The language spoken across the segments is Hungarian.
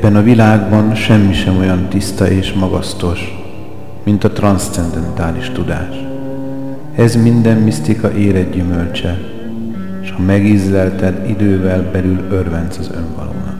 Ebben a világban semmi sem olyan tiszta és magasztos, mint a transzcendentális tudás. Ez minden misztika éred gyümölcse, és ha megízlelted, idővel belül örvenc az önvalónak.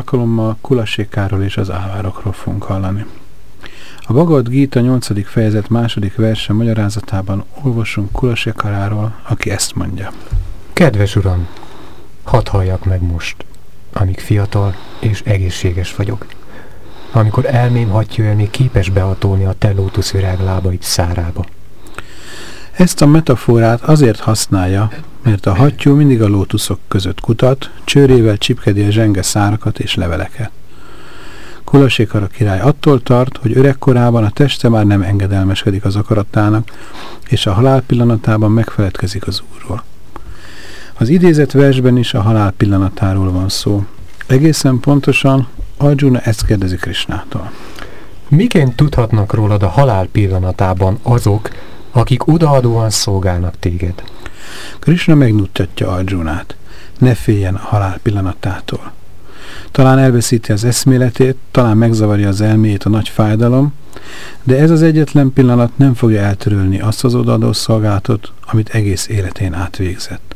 Alkalommal Kulasékáról és az ávárokról fogunk hallani. A Bagad Gita 8. fejezet második verse magyarázatában olvasunk Kulasékaráról, aki ezt mondja. Kedves uram, hadd halljak meg most, amíg fiatal és egészséges vagyok. Amikor elmém hatja még képes behatolni a te lótuszvirág lábait szárába. Ezt a metaforát azért használja, mert a hattyú mindig a lótuszok között kutat, csőrével csipkedi a zsenge szárakat és leveleket. Kulasékara király attól tart, hogy öregkorában a teste már nem engedelmeskedik az akaratának, és a halál pillanatában megfeledkezik az úrról. Az idézett versben is a halál pillanatáról van szó. Egészen pontosan Arjuna ezt kérdezi Krisnától. Miként tudhatnak rólad a halál pillanatában azok, akik odaadóan szolgálnak téged? Krishna megnyugtatja Arjunát. Ne féljen a halál pillanatától. Talán elveszíti az eszméletét, talán megzavarja az elméjét a nagy fájdalom, de ez az egyetlen pillanat nem fogja eltörölni azt az odaadó szolgálatot, amit egész életén átvégzett.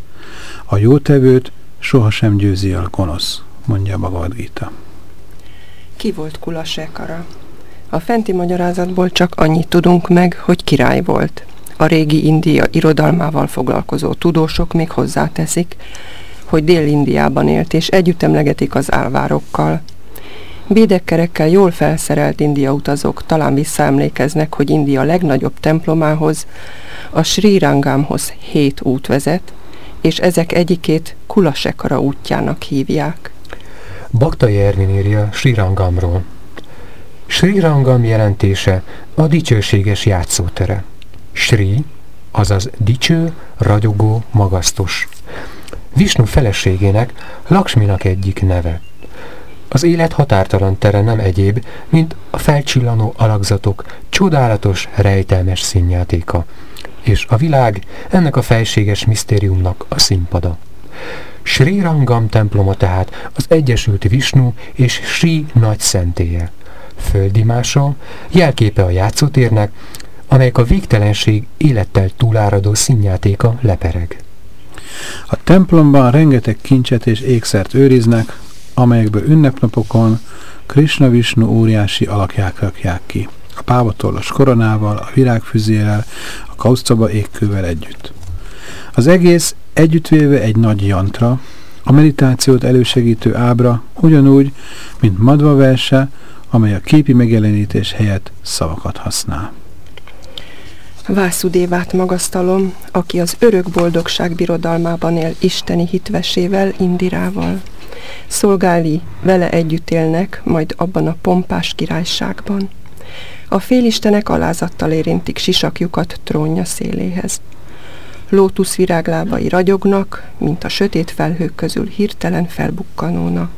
A jótevőt sohasem győzi el gonosz, mondja Bhagavad Gita. Ki volt Kulasekara? A fenti magyarázatból csak annyit tudunk meg, hogy király volt a régi India irodalmával foglalkozó tudósok még hozzáteszik, hogy Dél-Indiában élt, és együtt emlegetik az álvárokkal. Bédekkerekkel jól felszerelt India utazók talán visszaemlékeznek, hogy India legnagyobb templomához, a Sri Rangamhoz hét út vezet, és ezek egyikét Kulasekara útjának hívják. Baktai Ervin írja Sri Rangamról. Sri Rangam jelentése a dicsőséges játszótere. Sri, azaz dicső, ragyogó, magasztos. Visnu feleségének, Laksminak egyik neve. Az élet határtalan tere nem egyéb, mint a felcsillanó alakzatok csodálatos, rejtelmes színjátéka, és a világ ennek a fejséges misztériumnak a színpada. Sri Rangam temploma tehát az Egyesült Visnu és Sri nagy szentélye. Földimása, jelképe a játszótérnek, amelyek a végtelenség élettel túláradó színjátéka lepereg. A templomban rengeteg kincset és ékszert őriznek, amelyekből ünnepnapokon Krishna Vishnu óriási alakják rakják ki. A pávatollas koronával, a virágfüzérrel, a kausztaba égkővel együtt. Az egész együttvéve egy nagy jantra, a meditációt elősegítő ábra, ugyanúgy, mint madva verse, amely a képi megjelenítés helyett szavakat használ. Vászudévát magasztalom, aki az örök boldogság birodalmában él isteni hitvesével, Indirával. Szolgáli vele együtt élnek, majd abban a pompás királyságban. A félistenek alázattal érintik sisakjukat trónja széléhez. Lótusz viráglábai ragyognak, mint a sötét felhők közül hirtelen felbukkanó nap.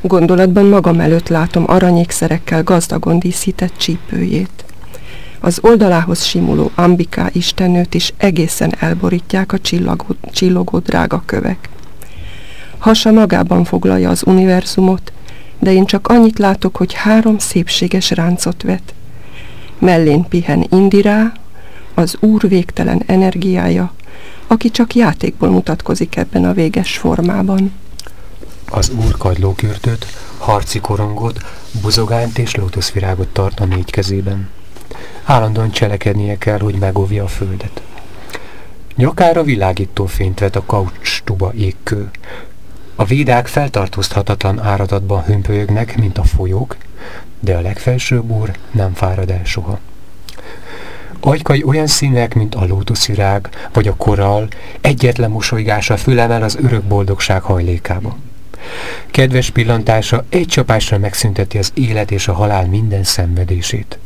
Gondolatban magam előtt látom aranyékszerekkel gazdagon díszített csípőjét. Az oldalához simuló Ambiká istennőt is egészen elborítják a csillagó, csillogó drága kövek. Hasa magában foglalja az univerzumot, de én csak annyit látok, hogy három szépséges ráncot vet. Mellén pihen Indirá, az Úr végtelen energiája, aki csak játékból mutatkozik ebben a véges formában. Az Úr kagylókürtöt, harci korongot, buzogányt és lótuszvirágot tart a négy kezében. Állandóan cselekednie kell, hogy megóvja a földet. Nyakára világító fényt vet a kaucstuba égkő. A védák feltartóztathatatlan áradatban hömpölyögnek, mint a folyók, de a legfelsőbb úr nem fárad el soha. Ajkai olyan színek, mint a lótuszvirág vagy a korall, egyetlen mosolygása fülemel az örök boldogság hajlékába. Kedves pillantása egy csapásra megszünteti az élet és a halál minden szenvedését.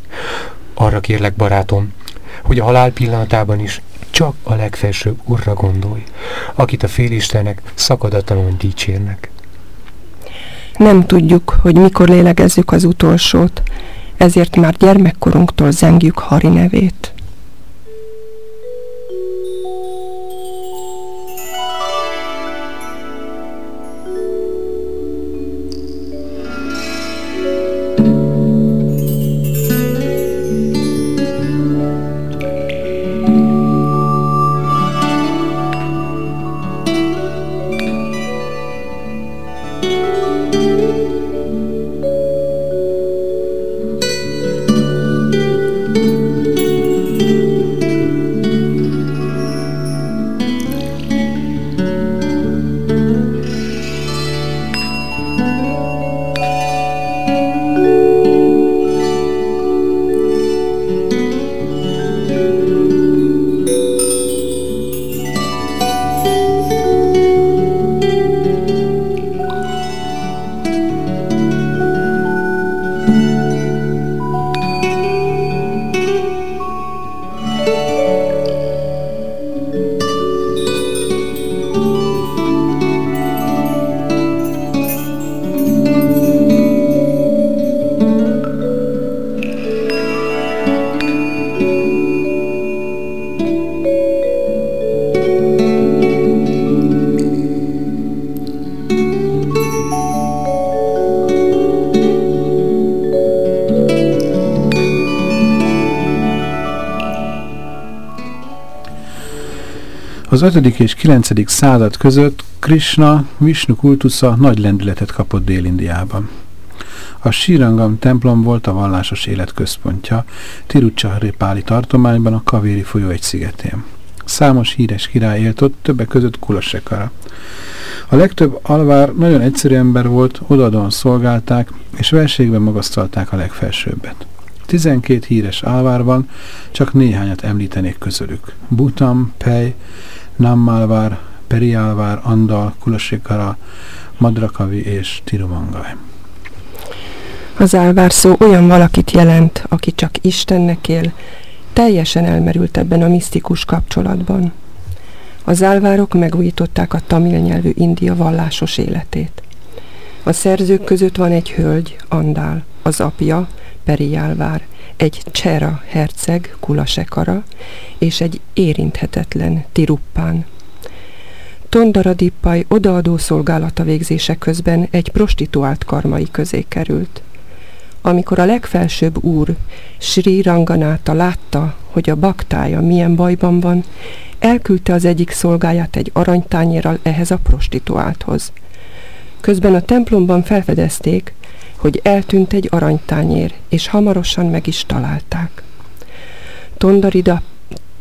Arra kérlek, barátom, hogy a halál pillanatában is csak a legfelsőbb Urra gondolj, akit a félistenek szakadatlanul dicsérnek. Nem tudjuk, hogy mikor lélegezzük az utolsót, ezért már gyermekkorunktól zengjük Hari nevét. Az 5. és 9. század között Krishna Vishnu kultusza nagy lendületet kapott Dél-Indiában. A Sírangam templom volt a vallásos élet központja, Tirucsahripáli tartományban a Kavéri folyó egy szigetén. Számos híres király élt ott, többek között Kulasekara. A legtöbb alvár nagyon egyszerű ember volt, odaadóan szolgálták, és verségben magasztalták a legfelsőbbet. 12 híres alvárban csak néhányat említenék közülük. Butam, Pej, Nammalvár, Periálvár, Andal, Kulasikara, Madrakavi és Tirumangaj. Az álvár szó olyan valakit jelent, aki csak Istennek él, teljesen elmerült ebben a misztikus kapcsolatban. Az álvárok megújították a tamil nyelvű India vallásos életét. A szerzők között van egy hölgy, Andál, az apja, Periálvár, egy Csera herceg, Kulasekara, és egy érinthetetlen Tiruppán. Tondaradippaj odaadó szolgálata végzése közben egy prostituált karmai közé került. Amikor a legfelsőbb úr, Sri Ranganáta látta, hogy a baktája milyen bajban van, elküldte az egyik szolgáját egy aranytányérral ehhez a prostituálthoz. Közben a templomban felfedezték, hogy eltűnt egy aranytányér, és hamarosan meg is találták. Tondarida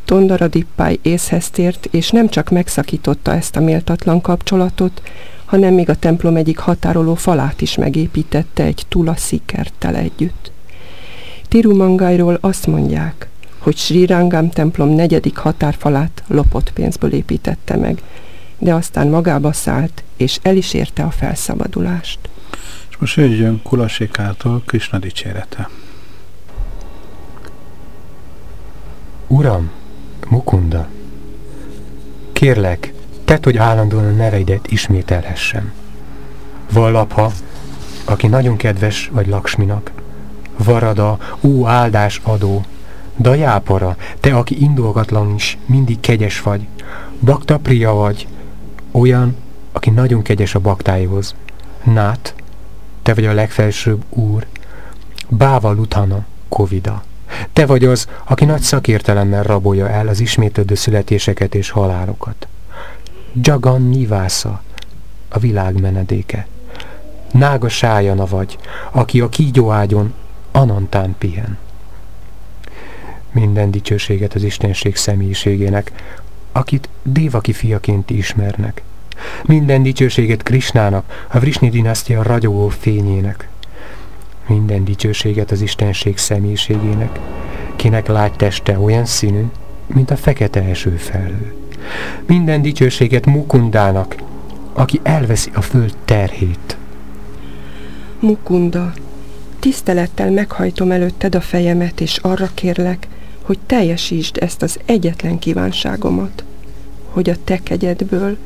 Tondaradippály észhez tért, és nem csak megszakította ezt a méltatlan kapcsolatot, hanem még a templom egyik határoló falát is megépítette egy tula szikerttel együtt. Tirumangairól azt mondják, hogy Sri Rangam templom negyedik határfalát lopott pénzből építette meg, de aztán magába szállt, és el is érte a felszabadulást. Most jöjjön Kulasékától Krishna dicsérete. Uram, Mukunda, kérlek, tedd, hogy állandóan a neveidet ismételhessem. Vallapha, aki nagyon kedves vagy Laksminak, Varada, ú áldás adó, Dajápara, te, aki indolgatlan is, mindig kegyes vagy, Bakta Priya vagy, olyan, aki nagyon kegyes a baktáihoz. Nát, te vagy a legfelsőbb úr. Báva Lutana, Covida. Te vagy az, aki nagy szakértelemmel rabolja el az ismétlődő születéseket és halálokat. Jagan Nivásza, a világ menedéke. Nága Sájana vagy, aki a kígyóágyon Anantán pihen. Minden dicsőséget az Istenség személyiségének, akit Dévaki fiaként ismernek. Minden dicsőséget Krisnának, a Vrisni dinasztia ragyogó fényének. Minden dicsőséget az Istenség személyiségének, kinek lágy teste olyan színű, mint a fekete esőfelhő. Minden dicsőséget Mukundának, aki elveszi a föld terhét. Mukunda, tisztelettel meghajtom előtted a fejemet, és arra kérlek, hogy teljesítsd ezt az egyetlen kívánságomat, hogy a te kegyedből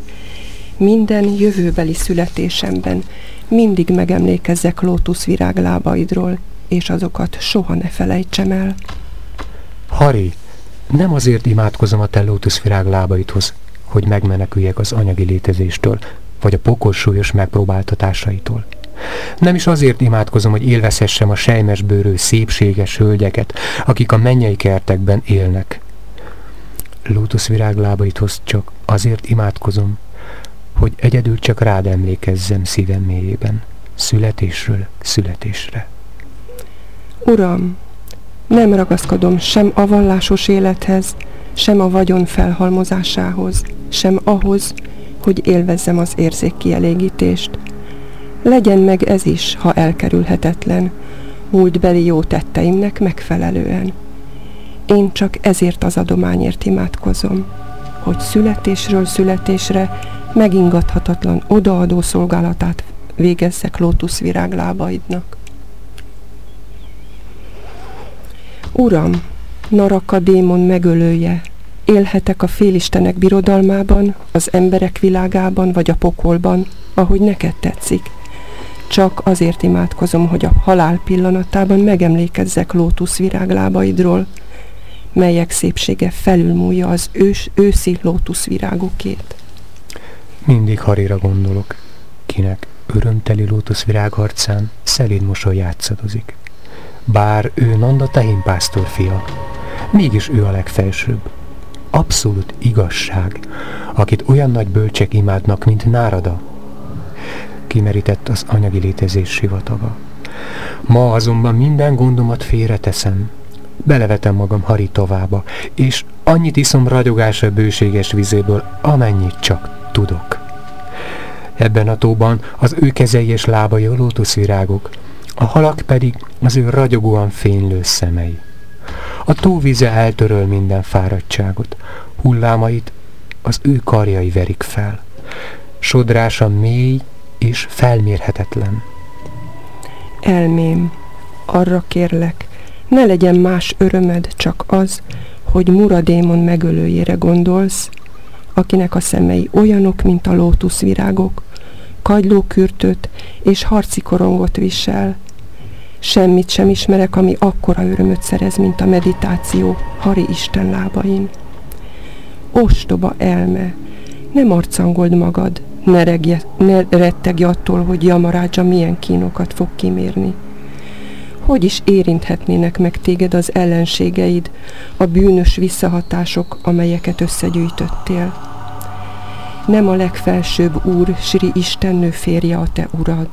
minden jövőbeli születésemben mindig megemlékezzek lótuszvirág lábaidról, és azokat soha ne felejtsem el. Hari, nem azért imádkozom a te lótuszvirág lábaidhoz, hogy megmeneküljek az anyagi létezéstől, vagy a pokol súlyos megpróbáltatásaitól. Nem is azért imádkozom, hogy élvezhessem a sejmes bőrő szépséges hölgyeket, akik a mennyei kertekben élnek. Lótuszvirág lábaithoz csak azért imádkozom, hogy egyedül csak rád emlékezzem szívem mélyében, születésről születésre. Uram, nem ragaszkodom sem a vallásos élethez, sem a vagyon felhalmozásához, sem ahhoz, hogy élvezzem az érzékkielégítést. Legyen meg ez is, ha elkerülhetetlen, múltbeli jó tetteimnek megfelelően. Én csak ezért az adományért imádkozom, hogy születésről születésre megingathatatlan odaadó szolgálatát végezzek lótuszvirág lábaidnak. Uram, Naraka démon megölője, élhetek a félistenek birodalmában, az emberek világában vagy a pokolban, ahogy neked tetszik. Csak azért imádkozom, hogy a halál pillanatában megemlékezzek lótuszvirág lábaidról, melyek szépsége felülmúlja az ős, őszi lótuszvirágokét. Mindig Harira gondolok, kinek örömteli lótuszvirág arcán szelíd mosoly játszadozik. Bár ő Nanda tehénpásztor fia, mégis ő a legfelsőbb. Abszolút igazság, akit olyan nagy bölcsek imádnak, mint Nárada. Kimerített az anyagi létezés sivataga. Ma azonban minden gondomat félreteszem, belevetem magam Hari továba, és annyit iszom ragyogásra bőséges vizéből, amennyit csak tudok. Ebben a tóban az ő kezei és lábai a lótuszvirágok, a halak pedig az ő ragyogóan fénylő szemei. A tóvíze eltöröl minden fáradtságot, hullámait az ő karjai verik fel. Sodrása mély és felmérhetetlen. Elmém, arra kérlek, ne legyen más örömed, csak az, hogy Muradémon megölőjére gondolsz, akinek a szemei olyanok, mint a lótuszvirágok, kagylókürtöt és harci korongot visel. Semmit sem ismerek, ami akkora örömöt szerez, mint a meditáció Hari Isten lábain. Ostoba elme, nem arcangold magad, ne, regje, ne rettegj attól, hogy Jamarádzsa milyen kínokat fog kimérni. Hogy is érinthetnének meg téged az ellenségeid, a bűnös visszahatások, amelyeket összegyűjtöttél? Nem a legfelsőbb úr, Sri Istennő férje a te urad.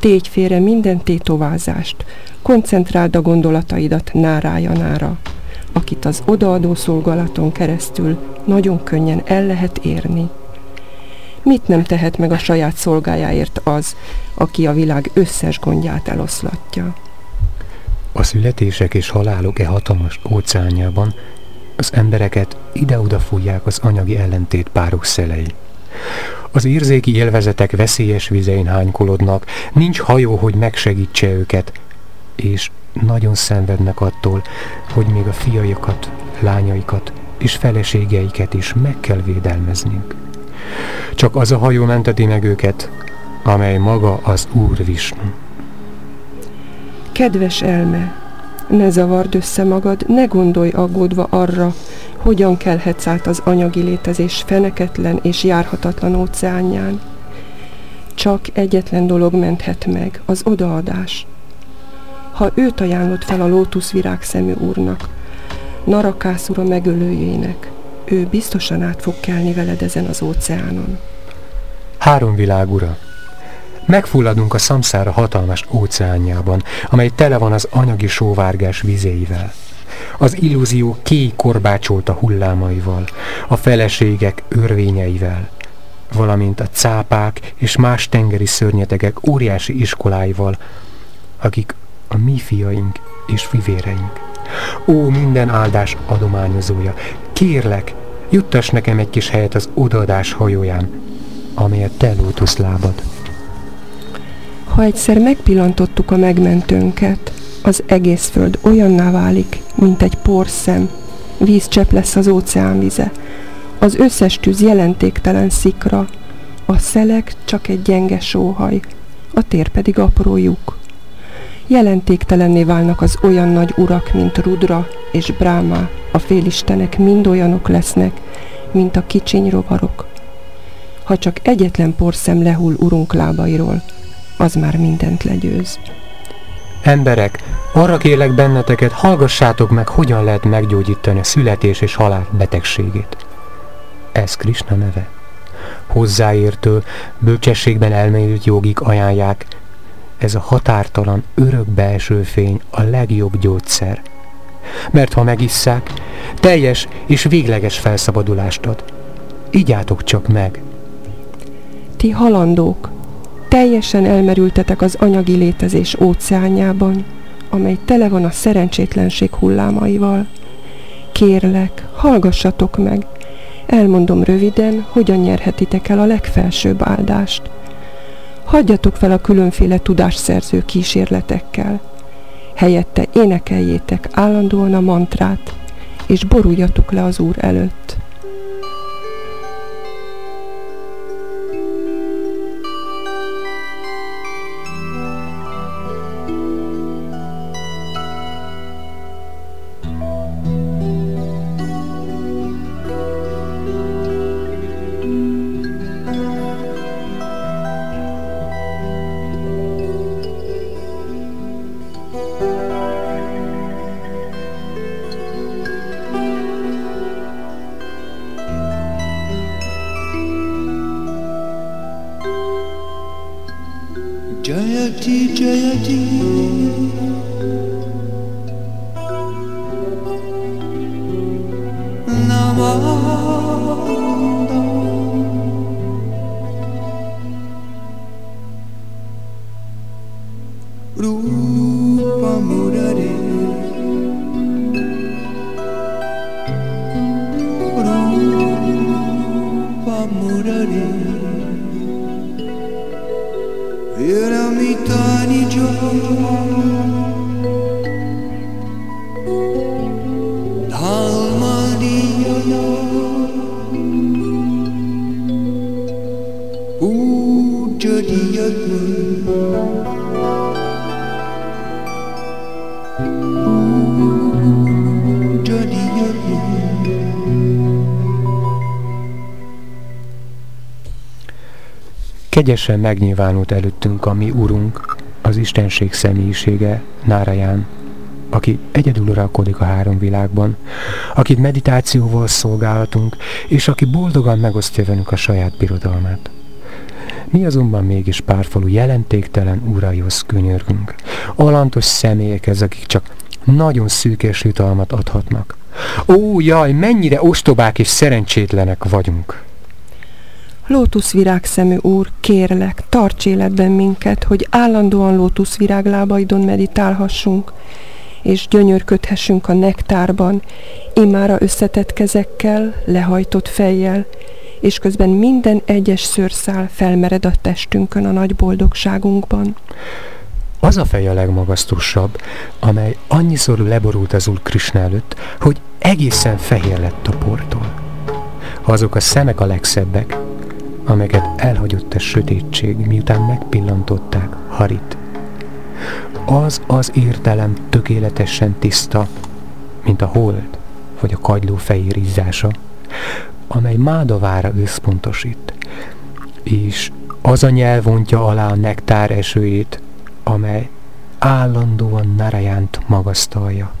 Tégy félre minden tétovázást, koncentráld a gondolataidat nárájanára, akit az odaadó szolgálaton keresztül nagyon könnyen el lehet érni. Mit nem tehet meg a saját szolgájáért az, aki a világ összes gondját eloszlatja? A születések és halálok e hatalmas óceánjában az embereket ide-oda fújják az anyagi ellentét párok szelei. Az érzéki élvezetek veszélyes vizein hánykolodnak, nincs hajó, hogy megsegítse őket, és nagyon szenvednek attól, hogy még a fiaikat, lányaikat és feleségeiket is meg kell védelmeznünk. Csak az a hajó menteti meg őket, amely maga az Úr Visnu. Kedves elme, ne zavard össze magad, ne gondolj aggódva arra, hogyan kelhetsz át az anyagi létezés feneketlen és járhatatlan óceánján. Csak egyetlen dolog menthet meg, az odaadás. Ha őt ajánlott fel a lótuszvirág szemű úrnak, Narakászura megölőjének, ő biztosan át fog kelni veled ezen az óceánon. Három világ ura. Megfulladunk a szamszára hatalmas óceánjában, amely tele van az anyagi sóvárgás vizéivel. Az illúzió kék korbácsolta hullámaival, a feleségek örvényeivel, valamint a cápák és más tengeri szörnyetegek óriási iskoláival, akik a mi fiaink és fivéreink. Ó, minden áldás adományozója, kérlek, juttass nekem egy kis helyet az odaadás hajóján, amelyet te lábad. Ha egyszer megpillantottuk a megmentőnket, az egész föld olyanná válik, mint egy porszem, vízcsepp lesz az óceán vize. Az összes tűz jelentéktelen szikra, a szelek csak egy gyenge sóhaj, a tér pedig apró lyuk. Jelentéktelenné válnak az olyan nagy urak, mint Rudra és Bráma, a félistenek mind olyanok lesznek, mint a kicsiny rovarok. Ha csak egyetlen porszem lehull urunk lábairól, az már mindent legyőz. Emberek, arra kérlek benneteket, hallgassátok meg, hogyan lehet meggyógyítani a születés és halál betegségét. Ez Krishna neve. Hozzáértő, bölcsességben elmélyült jogik ajánlják, ez a határtalan, örök belső fény a legjobb gyógyszer. Mert ha megisszák, teljes és végleges felszabadulást ad. Igyátok csak meg. Ti halandók, teljesen elmerültetek az anyagi létezés óceánjában, amely tele van a szerencsétlenség hullámaival. Kérlek, hallgassatok meg, elmondom röviden, hogyan nyerhetitek el a legfelsőbb áldást. Hagyjatok fel a különféle tudásszerző kísérletekkel. Helyette énekeljétek állandóan a mantrát, és boruljatok le az Úr előtt. Kegyesen megnyilvánult előttünk a mi Urunk, az Istenség személyisége, Náraján, aki egyedül uralkodik a három világban, akit meditációval szolgálhatunk, és aki boldogan megosztja velünk a saját birodalmát. Mi azonban mégis párfalu jelentéktelen uraihoz könyörgünk. Alantos személyek ez, akik csak nagyon szűkes jutalmat adhatnak. Ó, jaj, mennyire ostobák és szerencsétlenek vagyunk! Lótuszvirág szemű úr, kérlek, tarts életben minket, hogy állandóan lótuszvirág lábaidon meditálhassunk, és gyönyörködhessünk a nektárban, imára összetett kezekkel, lehajtott fejjel, és közben minden egyes szőrszál felmered a testünkön a nagy boldogságunkban. Az a fej a legmagasztosabb, amely annyiszor leborult az Úr Krisna előtt, hogy egészen fehér lett a portól. Azok a szemek a legszebbek, amelyet elhagyott a sötétség, miután megpillantották Harit. Az az értelem tökéletesen tiszta, mint a hold, vagy a kagyló fehér izzása, amely mádavára összpontosít, és az a nyelv vontja alá a nektár esőjét, amely állandóan Narajánt magasztalja.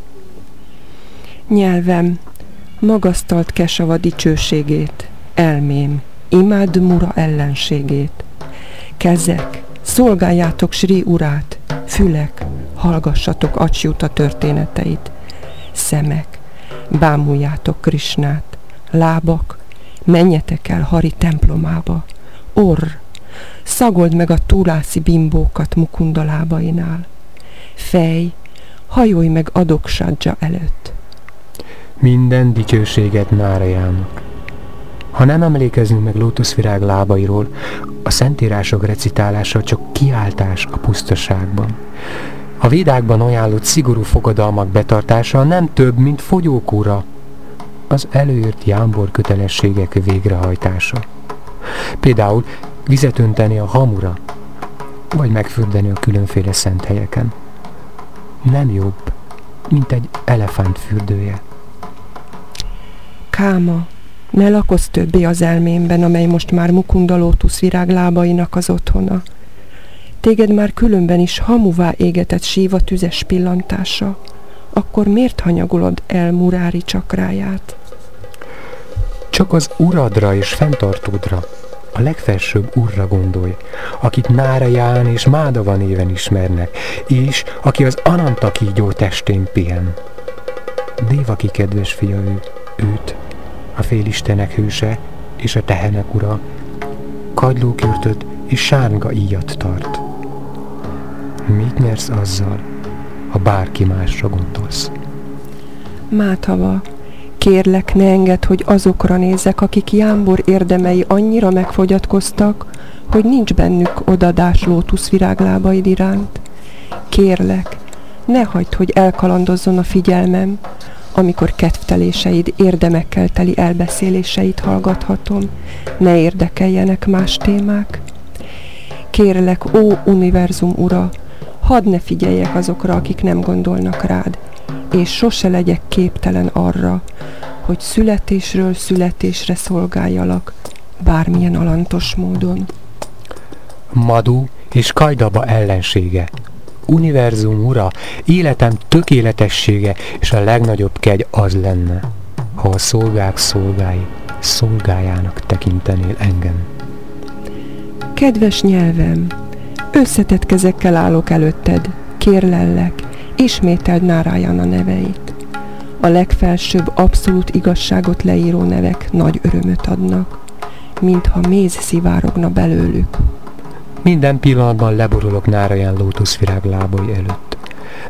Nyelvem, magasztalt Kesava dicsőségét, elmém, imád Mura ellenségét. Kezek, szolgáljátok Sri urát, fülek, hallgassatok Acsjuta történeteit. Szemek, bámuljátok Krisnát, lábak, menjetek el Hari templomába. Orr, szagold meg a túlászi bimbókat Mukunda lábainál. Fej, hajolj meg Adoksadja előtt. Minden dicsőséget Nárajának. Ha nem emlékezünk meg lótuszvirág lábairól, a szentírások recitálása csak kiáltás a pusztaságban. A védákban ajánlott szigorú fogadalmak betartása nem több, mint fogyókúra, az előírt jámbor kötelességek végrehajtása. Például vizet önteni a hamura, vagy megfürdeni a különféle szent helyeken. Nem jobb, mint egy elefánt fürdője. Káma, ne lakozz többé az elmémben, amely most már Mukunda lótusz viráglábainak az otthona. Téged már különben is hamuvá égetett síva tüzes pillantása. Akkor miért hanyagolod el Murári csakráját? Csak az uradra és fenntartódra, a legfelsőbb urra gondolj, akit Náraján és Mádava néven ismernek, és aki az Ananta kígyó testén pihen. Dévaki kedves fia ő, őt, a félistenek hőse és a tehenek ura, kagylókürtöt és sárga íjat tart. Mit nyersz azzal, ha bárki másra gondolsz? Máthava, kérlek ne engedd, hogy azokra nézzek, akik Jámbor érdemei annyira megfogyatkoztak, hogy nincs bennük odadás lótuszviráglábaid iránt. Kérlek, ne hagyd, hogy elkalandozzon a figyelmem, amikor kedvteléseid, érdemekkel teli elbeszéléseit hallgathatom, ne érdekeljenek más témák. Kérlek, ó univerzum ura, hadd ne figyeljek azokra, akik nem gondolnak rád, és sose legyek képtelen arra, hogy születésről születésre szolgáljalak, bármilyen alantos módon. Madu és Kajdaba ellensége, univerzum ura, életem tökéletessége és a legnagyobb kegy az lenne, ha a szolgák szolgái szolgájának tekintenél engem. Kedves nyelvem, összetett kezekkel állok előtted, kérlellek, ismételd Náráján a neveit. A legfelsőbb abszolút igazságot leíró nevek nagy örömöt adnak, mintha méz szivárogna belőlük. Minden pillanatban leborulok Náraján lótuszvirág lábai előtt.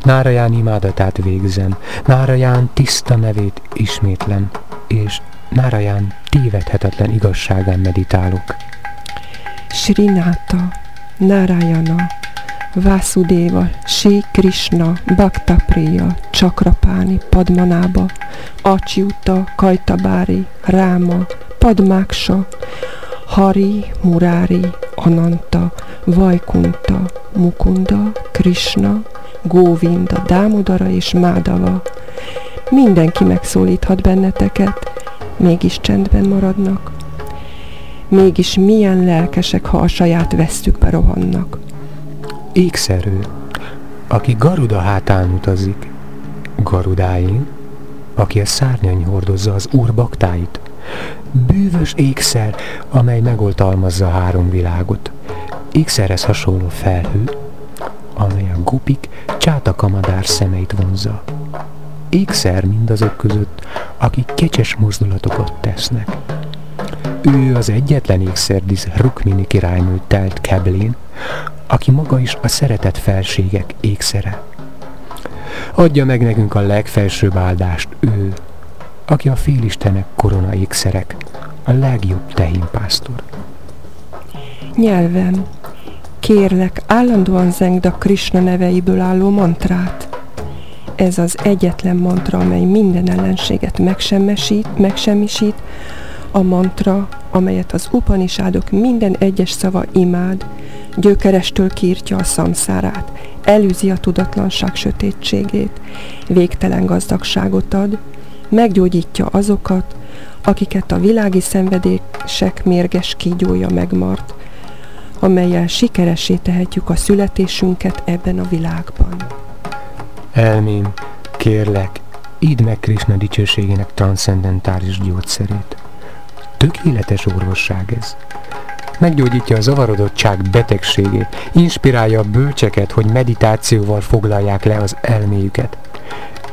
Náraján imádatát végzem, Náraján tiszta nevét ismétlem, és Náraján tévedhetetlen igazságán meditálok. Srináta, Narayana, Vasudeva, Sri Krishna, Bhaktapriya, Chakrapáni, Padmanába, Achyuta, Kajtabári, Ráma, Padmáksa, Hari, Murari, Ananta, Vajkunta, Mukunda, Krishna, Góvinda, Dámodara és Mádava. Mindenki megszólíthat benneteket, mégis csendben maradnak. Mégis milyen lelkesek, ha a saját vesztükbe rohannak. Ékszerű, aki Garuda hátán utazik, Garudáin, aki a szárnyany hordozza az úr bűvös ékszer, amely megoltalmazza három világot. Ékszerhez hasonló felhő, amely a gupik csátakamadár szemeit vonzza. Ékszer mindazok között, akik kecses mozdulatokat tesznek. Ő az egyetlen ékszerdisz Rukmini királynő telt Keblin, aki maga is a szeretet felségek ékszere. Adja meg nekünk a legfelsőbb áldást ő, aki a félistenek korona ékszerek, a legjobb tehénpásztor. Nyelvem, kérlek, állandóan zengd a Krishna neveiből álló mantrát. Ez az egyetlen mantra, amely minden ellenséget megsemmisít, megsemmisít, a mantra, amelyet az upanisádok minden egyes szava imád, gyökerestől kírtja a szamszárát, elűzi a tudatlanság sötétségét, végtelen gazdagságot ad, meggyógyítja azokat, akiket a világi szenvedések mérges kígyója megmart, amelyel sikeressé tehetjük a születésünket ebben a világban. Elmém, kérlek, idd meg Krishna dicsőségének transzendentális gyógyszerét. Tökéletes orvosság ez. Meggyógyítja a zavarodottság betegségét, inspirálja a bölcseket, hogy meditációval foglalják le az elméjüket,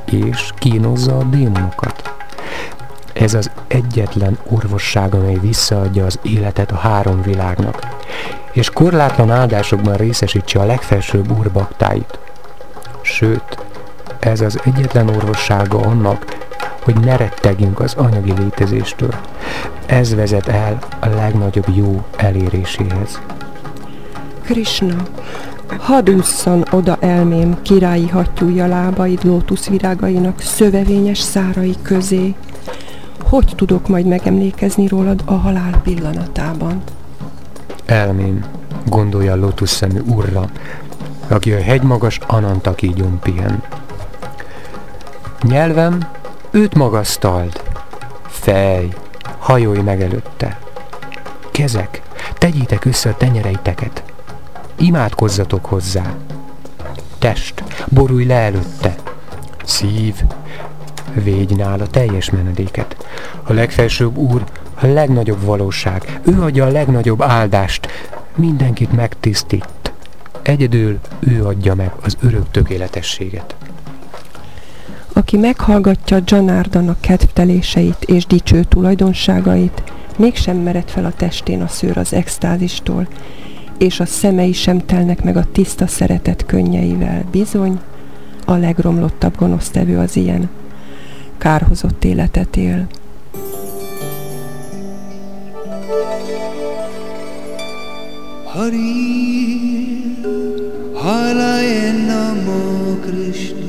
és kínozza a démonokat. Ez az egyetlen orvosság, amely visszaadja az életet a három világnak, és korlátlan áldásokban részesítse a legfelsőbb úrbaktáit. Sőt, ez az egyetlen orvossága annak, hogy ne rettegjünk az anyagi létezéstől. Ez vezet el a legnagyobb jó eléréséhez. Krishna, hadd ússzan oda elmém királyi hattyúja lábaid lótuszvirágainak szövevényes szárai közé. Hogy tudok majd megemlékezni rólad a halál pillanatában? Elmém, gondolja a lótuszszemű urra, aki a hegymagas Anantakígyon pihen. Nyelvem, őt magasztald. Fej, hajolj meg előtte. Kezek, tegyétek össze a tenyereiteket. Imádkozzatok hozzá. Test, borulj le előtte. Szív, védj nála teljes menedéket. A legfelsőbb úr, a legnagyobb valóság. Ő adja a legnagyobb áldást. Mindenkit megtisztít. Egyedül ő adja meg az örök tökéletességet. Aki meghallgatja Janardanak kedvteléseit és dicső tulajdonságait, mégsem mered fel a testén a szőr az extázistól, és a szemei sem telnek meg a tiszta szeretet könnyeivel. Bizony, a legromlottabb gonosztevő az ilyen. Kárhozott életet él. Hari Halaya Namo Krishna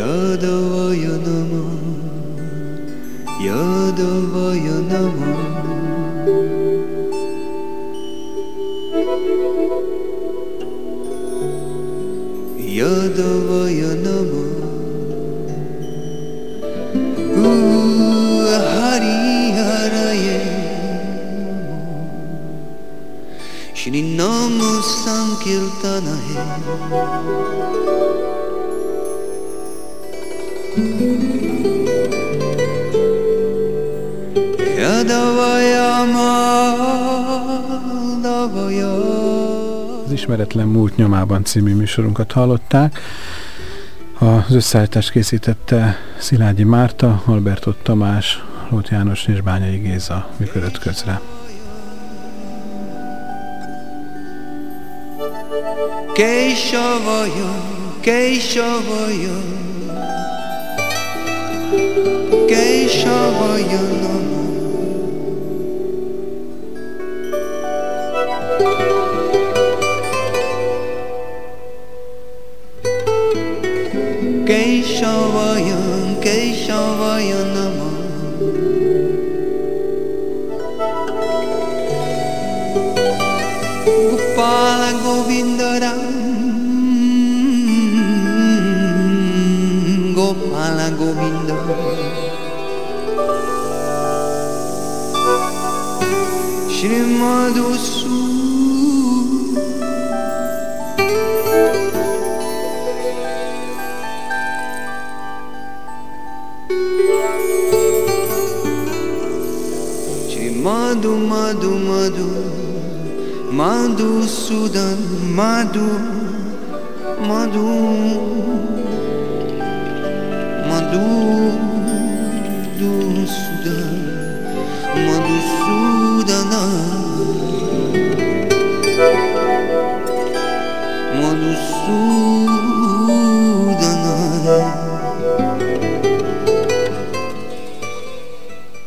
Yadavaya Namo Yadavaya Namo Yadavaya Namo Ooh, Hari Haraye Shri Namo Sankirtana Az Ismeretlen Múlt Nyomában című műsorunkat hallották. Az összeállítást készítette Szilágyi Márta, Albertot Tamás, Lót János és Bányai Géza működött közre. Keisavaya, geisha vayanamo geisha gopala govindaram do Sul. Te mando, mando, mando, mando Sudan, mando, mando, mando.